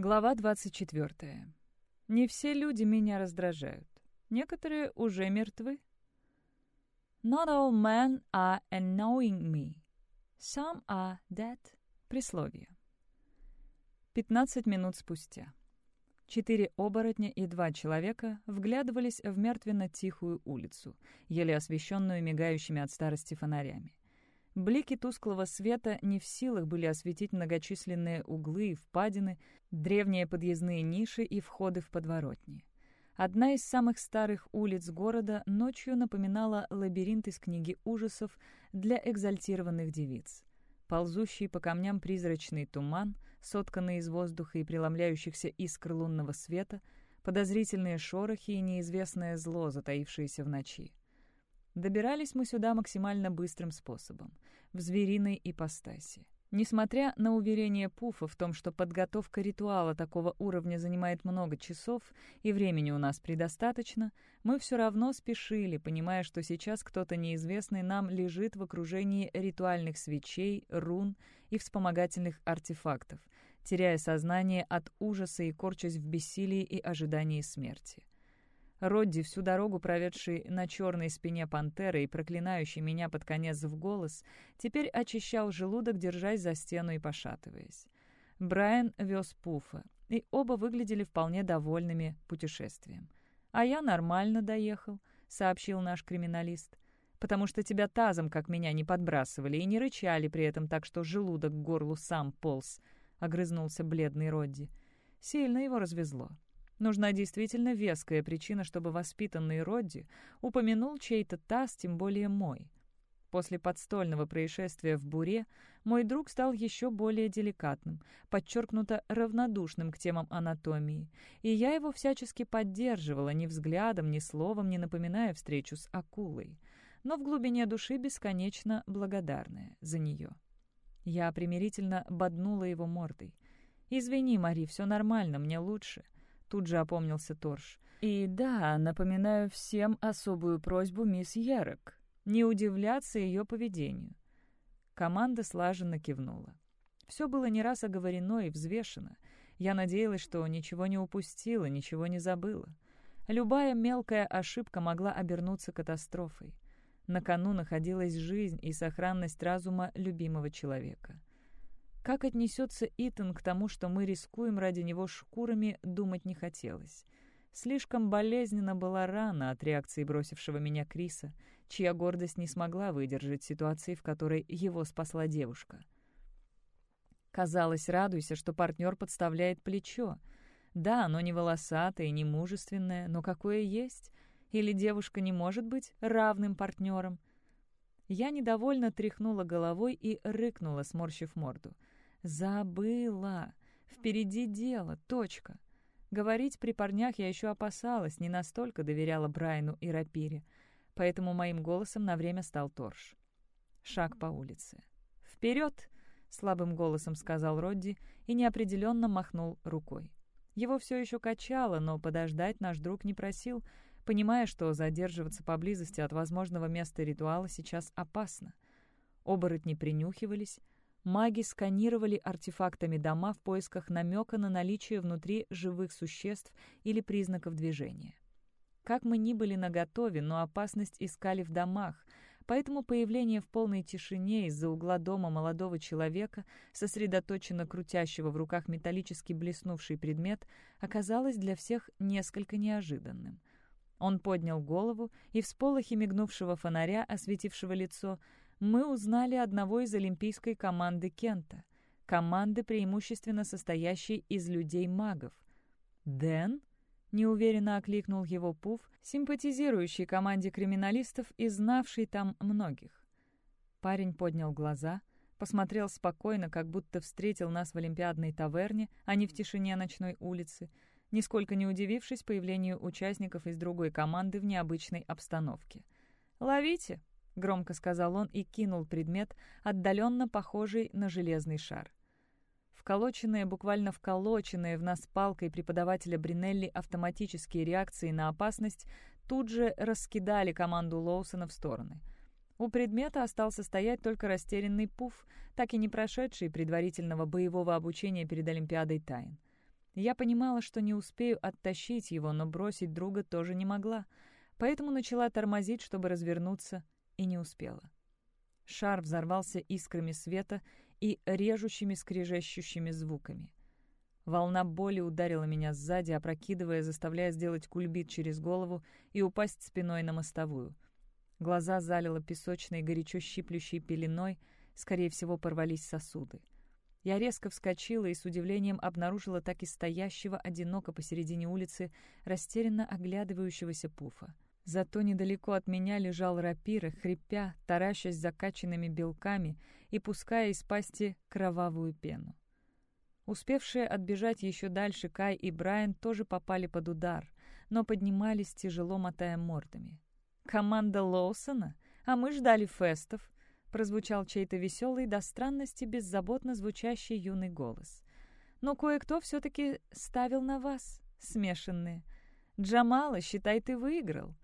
Глава 24. Не все люди меня раздражают. Некоторые уже мертвы. Not all men are annoying me. Some are dead. Присловие. 15 минут спустя. Четыре оборотня и два человека вглядывались в мертвенно-тихую улицу, еле освещенную мигающими от старости фонарями. Блики тусклого света не в силах были осветить многочисленные углы и впадины, древние подъездные ниши и входы в подворотни. Одна из самых старых улиц города ночью напоминала лабиринт из книги ужасов для экзальтированных девиц. Ползущий по камням призрачный туман, сотканный из воздуха и преломляющихся искр лунного света, подозрительные шорохи и неизвестное зло, затаившееся в ночи. Добирались мы сюда максимально быстрым способом, в звериной ипостаси. Несмотря на уверение Пуфа в том, что подготовка ритуала такого уровня занимает много часов и времени у нас предостаточно, мы все равно спешили, понимая, что сейчас кто-то неизвестный нам лежит в окружении ритуальных свечей, рун и вспомогательных артефактов, теряя сознание от ужаса и корчась в бессилии и ожидании смерти. Родди, всю дорогу проведший на черной спине пантеры и проклинающий меня под конец в голос, теперь очищал желудок, держась за стену и пошатываясь. Брайан вез Пуфа, и оба выглядели вполне довольными путешествием. «А я нормально доехал», — сообщил наш криминалист. «Потому что тебя тазом, как меня, не подбрасывали и не рычали при этом так, что желудок к горлу сам полз», — огрызнулся бледный Родди. Сильно его развезло. Нужна действительно веская причина, чтобы воспитанный Родди упомянул чей-то таз, тем более мой. После подстольного происшествия в Буре мой друг стал еще более деликатным, подчеркнуто равнодушным к темам анатомии, и я его всячески поддерживала ни взглядом, ни словом, не напоминая встречу с акулой, но в глубине души бесконечно благодарная за нее. Я примирительно боднула его мордой. «Извини, Мари, все нормально, мне лучше». Тут же опомнился Торш. «И да, напоминаю всем особую просьбу мисс Ярок. Не удивляться ее поведению». Команда слаженно кивнула. Все было не раз оговорено и взвешено. Я надеялась, что ничего не упустила, ничего не забыла. Любая мелкая ошибка могла обернуться катастрофой. На кону находилась жизнь и сохранность разума любимого человека. Как отнесется Итан к тому, что мы рискуем ради него шкурами, думать не хотелось. Слишком болезненно была рана от реакции бросившего меня Криса, чья гордость не смогла выдержать ситуации, в которой его спасла девушка. Казалось, радуйся, что партнер подставляет плечо. Да, оно не волосатое, не мужественное, но какое есть. Или девушка не может быть равным партнером? Я недовольно тряхнула головой и рыкнула, сморщив морду — Забыла. Впереди дело, точка. Говорить при парнях я еще опасалась, не настолько доверяла Брайну и Рапире, поэтому моим голосом на время стал Торш. Шаг по улице. «Вперед!» — слабым голосом сказал Родди и неопределенно махнул рукой. Его все еще качало, но подождать наш друг не просил, понимая, что задерживаться поблизости от возможного места ритуала сейчас опасно. Оборотни принюхивались, маги сканировали артефактами дома в поисках намека на наличие внутри живых существ или признаков движения. Как мы ни были наготове, но опасность искали в домах, поэтому появление в полной тишине из-за угла дома молодого человека, сосредоточенно крутящего в руках металлически блеснувший предмет, оказалось для всех несколько неожиданным. Он поднял голову, и в сполохе мигнувшего фонаря, осветившего лицо, мы узнали одного из олимпийской команды Кента, команды, преимущественно состоящей из людей-магов. «Дэн?» — неуверенно окликнул его Пуф, симпатизирующий команде криминалистов и знавший там многих. Парень поднял глаза, посмотрел спокойно, как будто встретил нас в Олимпиадной таверне, а не в тишине ночной улицы, нисколько не удивившись появлению участников из другой команды в необычной обстановке. «Ловите!» — громко сказал он и кинул предмет, отдаленно похожий на железный шар. Вколоченные, буквально вколоченные в нас палкой преподавателя Бринелли автоматические реакции на опасность тут же раскидали команду Лоусона в стороны. У предмета остался стоять только растерянный пуф, так и не прошедший предварительного боевого обучения перед Олимпиадой тайн. Я понимала, что не успею оттащить его, но бросить друга тоже не могла, поэтому начала тормозить, чтобы развернуться, и не успела. Шар взорвался искрами света и режущими скрежещущими звуками. Волна боли ударила меня сзади, опрокидывая, заставляя сделать кульбит через голову и упасть спиной на мостовую. Глаза залило песочной, горячо щиплющей пеленой, скорее всего, порвались сосуды. Я резко вскочила и с удивлением обнаружила так и стоящего одиноко посередине улицы, растерянно оглядывающегося пуфа. Зато недалеко от меня лежал рапира, хрипя, таращась закачанными белками и пуская из пасти кровавую пену. Успевшие отбежать еще дальше Кай и Брайан тоже попали под удар, но поднимались, тяжело мотая мордами. «Команда Лоусона? А мы ждали фестов!» прозвучал чей-то веселый, до странности беззаботно звучащий юный голос. «Но кое-кто все-таки ставил на вас, смешанные. Джамала, считай, ты выиграл!»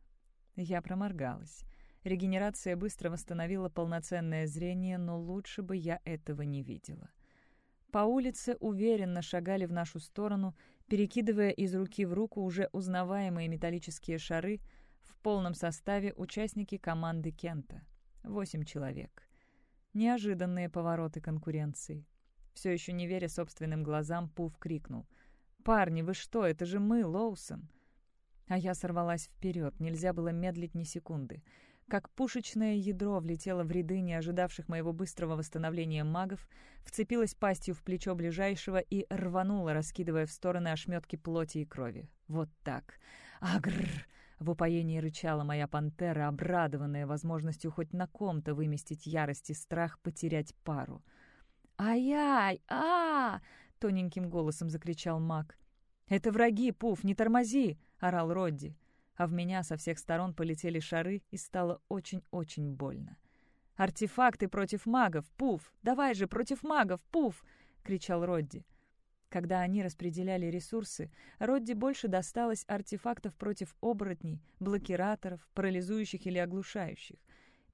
Я проморгалась. Регенерация быстро восстановила полноценное зрение, но лучше бы я этого не видела. По улице уверенно шагали в нашу сторону, перекидывая из руки в руку уже узнаваемые металлические шары в полном составе участники команды Кента. Восемь человек. Неожиданные повороты конкуренции. Все еще не веря собственным глазам, Пуф крикнул. «Парни, вы что? Это же мы, Лоусон!» А я сорвалась вперед, нельзя было медлить ни секунды как пушечное ядро влетело в ряды не ожидавших моего быстрого восстановления магов, вцепилась пастью в плечо ближайшего и рванула, раскидывая в стороны ошметки плоти и крови. Вот так. Агрр! В упоении рычала моя пантера, обрадованная возможностью хоть на ком-то выместить ярость и страх потерять пару. «Ай-яй! а, -а, тоненьким голосом закричал маг. «Это враги, Пуф, не тормози!» — орал Родди а в меня со всех сторон полетели шары, и стало очень-очень больно. «Артефакты против магов! Пуф! Давай же, против магов! Пуф!» — кричал Родди. Когда они распределяли ресурсы, Родди больше досталось артефактов против оборотней, блокираторов, парализующих или оглушающих.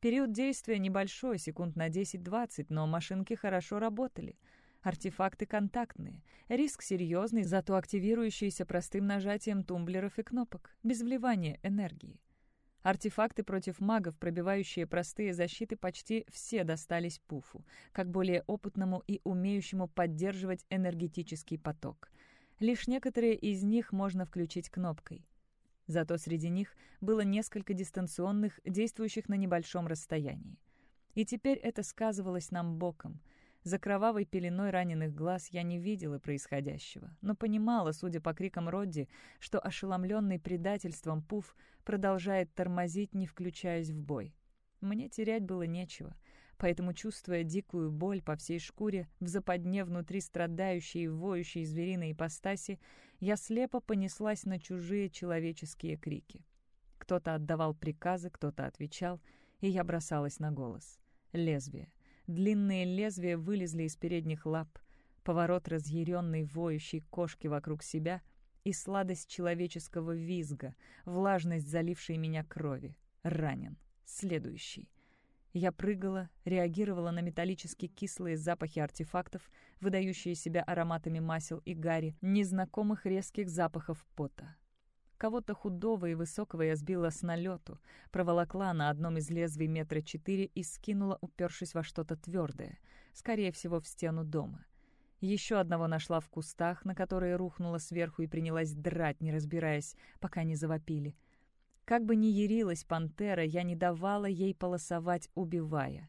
Период действия небольшой, секунд на 10-20, но машинки хорошо работали — Артефакты контактные. Риск серьезный, зато активирующиеся простым нажатием тумблеров и кнопок, без вливания энергии. Артефакты против магов, пробивающие простые защиты, почти все достались Пуфу, как более опытному и умеющему поддерживать энергетический поток. Лишь некоторые из них можно включить кнопкой. Зато среди них было несколько дистанционных, действующих на небольшом расстоянии. И теперь это сказывалось нам боком. За кровавой пеленой раненых глаз я не видела происходящего, но понимала, судя по крикам Родди, что ошеломленный предательством Пуф продолжает тормозить, не включаясь в бой. Мне терять было нечего, поэтому, чувствуя дикую боль по всей шкуре, в западне внутри страдающей и воющей звериной ипостаси, я слепо понеслась на чужие человеческие крики. Кто-то отдавал приказы, кто-то отвечал, и я бросалась на голос. Лезвие. Длинные лезвия вылезли из передних лап, поворот разъяренной воющей кошки вокруг себя и сладость человеческого визга, влажность залившей меня крови. Ранен. Следующий. Я прыгала, реагировала на металлически кислые запахи артефактов, выдающие себя ароматами масел и гари, незнакомых резких запахов пота. Кого-то худого и высокого я сбила с налету, проволокла на одном из лезвий метра четыре и скинула, упершись во что-то твердое, скорее всего, в стену дома. Еще одного нашла в кустах, на которые рухнула сверху и принялась драть, не разбираясь, пока не завопили. Как бы ни ярилась пантера, я не давала ей полосовать, убивая.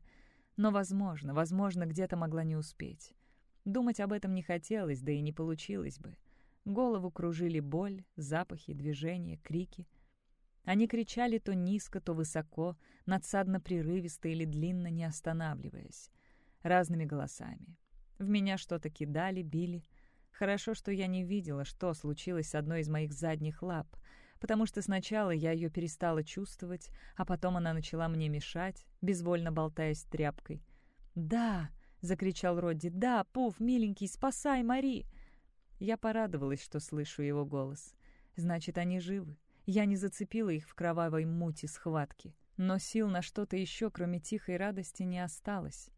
Но, возможно, возможно, где-то могла не успеть. Думать об этом не хотелось, да и не получилось бы. Голову кружили боль, запахи, движения, крики. Они кричали то низко, то высоко, надсадно-прерывисто или длинно, не останавливаясь. Разными голосами. В меня что-то кидали, били. Хорошо, что я не видела, что случилось с одной из моих задних лап, потому что сначала я ее перестала чувствовать, а потом она начала мне мешать, безвольно болтаясь тряпкой. «Да!» — закричал Родди. «Да, Пуф, миленький, спасай Мари!» Я порадовалась, что слышу его голос. Значит, они живы. Я не зацепила их в кровавой мути схватки. Но сил на что-то еще, кроме тихой радости, не осталось.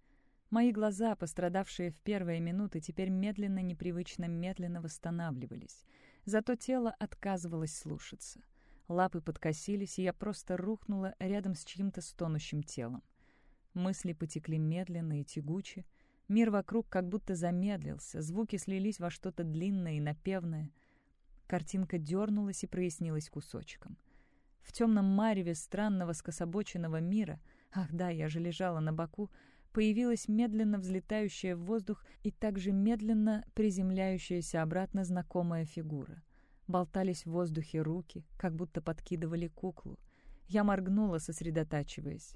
Мои глаза, пострадавшие в первые минуты, теперь медленно-непривычно медленно восстанавливались. Зато тело отказывалось слушаться. Лапы подкосились, и я просто рухнула рядом с чьим-то стонущим телом. Мысли потекли медленно и тягуче. Мир вокруг как будто замедлился, звуки слились во что-то длинное и напевное. Картинка дернулась и прояснилась кусочком. В темном мареве странного скособоченного мира, ах да, я же лежала на боку, появилась медленно взлетающая в воздух и также медленно приземляющаяся обратно знакомая фигура. Болтались в воздухе руки, как будто подкидывали куклу. Я моргнула, сосредотачиваясь.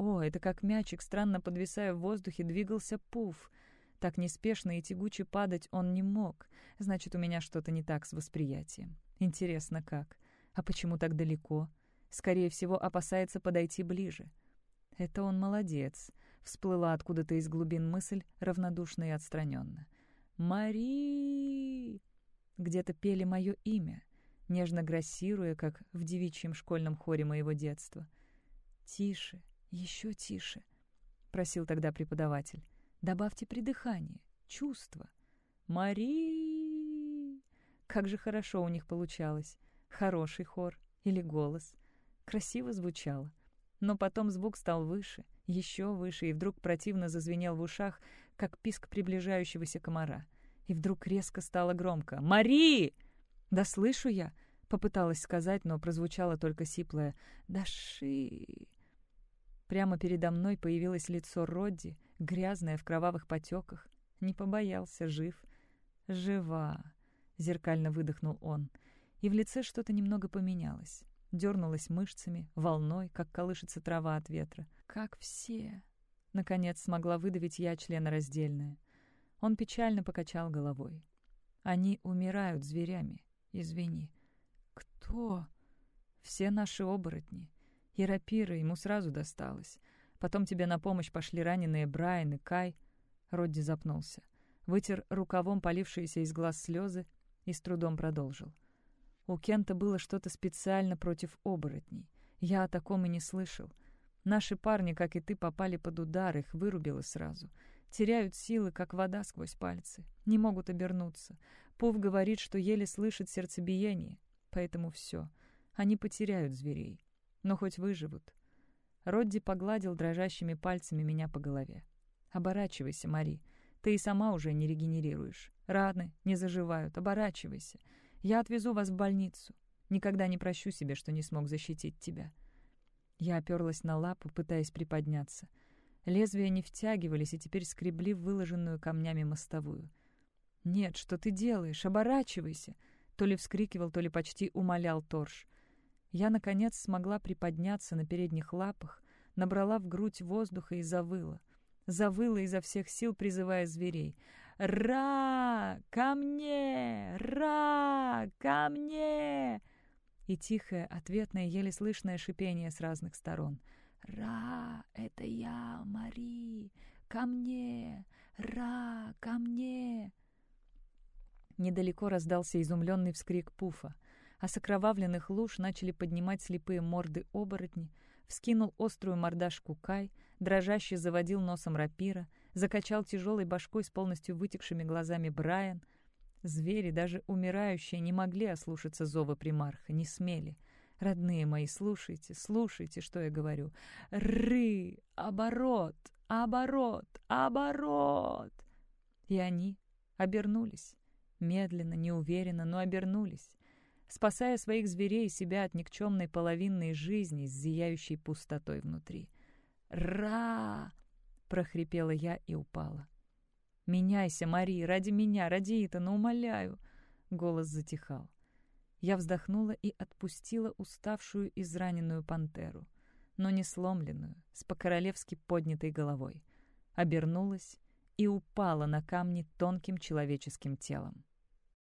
О, это как мячик, странно подвисая в воздухе, двигался пуф. Так неспешно и тягуче падать он не мог. Значит, у меня что-то не так с восприятием. Интересно, как? А почему так далеко? Скорее всего, опасается подойти ближе. Это он молодец. Всплыла откуда-то из глубин мысль, равнодушно и отстраненно. «Мари!» Где-то пели мое имя, нежно грассируя, как в девичьем школьном хоре моего детства. «Тише, еще тише», — просил тогда преподаватель. «Добавьте придыхание, чувство». «Мари!» Как же хорошо у них получалось. Хороший хор или голос. Красиво звучало. Но потом звук стал выше, еще выше, и вдруг противно зазвенел в ушах, как писк приближающегося комара. И вдруг резко стало громко. «Мари!» «Да слышу я!» — попыталась сказать, но прозвучало только сиплое «Даши!» Прямо передо мной появилось лицо Родди, грязное в кровавых потеках. Не побоялся, жив. «Жива!» — зеркально выдохнул он. И в лице что-то немного поменялось дернулась мышцами, волной, как колышется трава от ветра. «Как все!» Наконец смогла выдавить я членораздельное. Он печально покачал головой. «Они умирают зверями. Извини». «Кто?» «Все наши оборотни. И рапира ему сразу досталось. Потом тебе на помощь пошли раненые Брайан и Кай». Родди запнулся. Вытер рукавом полившиеся из глаз слезы и с трудом продолжил. У Кента было что-то специально против оборотней. Я о таком и не слышал. Наши парни, как и ты, попали под удар, их вырубило сразу. Теряют силы, как вода сквозь пальцы. Не могут обернуться. Пув говорит, что еле слышит сердцебиение. Поэтому все. Они потеряют зверей. Но хоть выживут. Родди погладил дрожащими пальцами меня по голове. «Оборачивайся, Мари. Ты и сама уже не регенерируешь. Раны не заживают. Оборачивайся. Я отвезу вас в больницу. Никогда не прощу себе, что не смог защитить тебя». Я оперлась на лапу, пытаясь приподняться. Лезвия не втягивались и теперь скребли выложенную камнями мостовую. «Нет, что ты делаешь? Оборачивайся!» То ли вскрикивал, то ли почти умолял Торж. Я, наконец, смогла приподняться на передних лапах, набрала в грудь воздуха и завыла. Завыла изо всех сил, призывая зверей. «Ра! Ко мне! Ра! Ко мне!» И тихое, ответное, еле слышное шипение с разных сторон. «Ра! Это я, Мари! Ко мне! Ра! Ко мне!» Недалеко раздался изумленный вскрик Пуфа, а с окровавленных луж начали поднимать слепые морды оборотни, вскинул острую мордашку Кай, дрожащий заводил носом рапира — закачал тяжелой башкой с полностью вытекшими глазами Брайан. Звери, даже умирающие, не могли ослушаться зова примарха, не смели. Родные мои, слушайте, слушайте, что я говорю. Ры! Оборот! Оборот! Оборот! И они обернулись. Медленно, неуверенно, но обернулись спасая своих зверей и себя от никчемной половинной жизни с зияющей пустотой внутри. «Ра!» прохрипела я и упала. «Меняйся, Мари, ради меня, ради Итана, умоляю!» Голос затихал. Я вздохнула и отпустила уставшую израненную пантеру, но не сломленную, с по-королевски поднятой головой. Обернулась и упала на камни тонким человеческим телом.